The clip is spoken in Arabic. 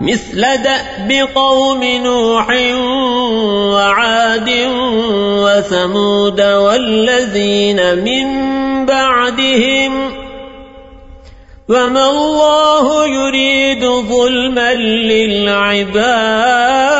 مثل دأب قوم نوح وعاد وثمود والذين من بعدهم وما الله يريد ظلما للعباد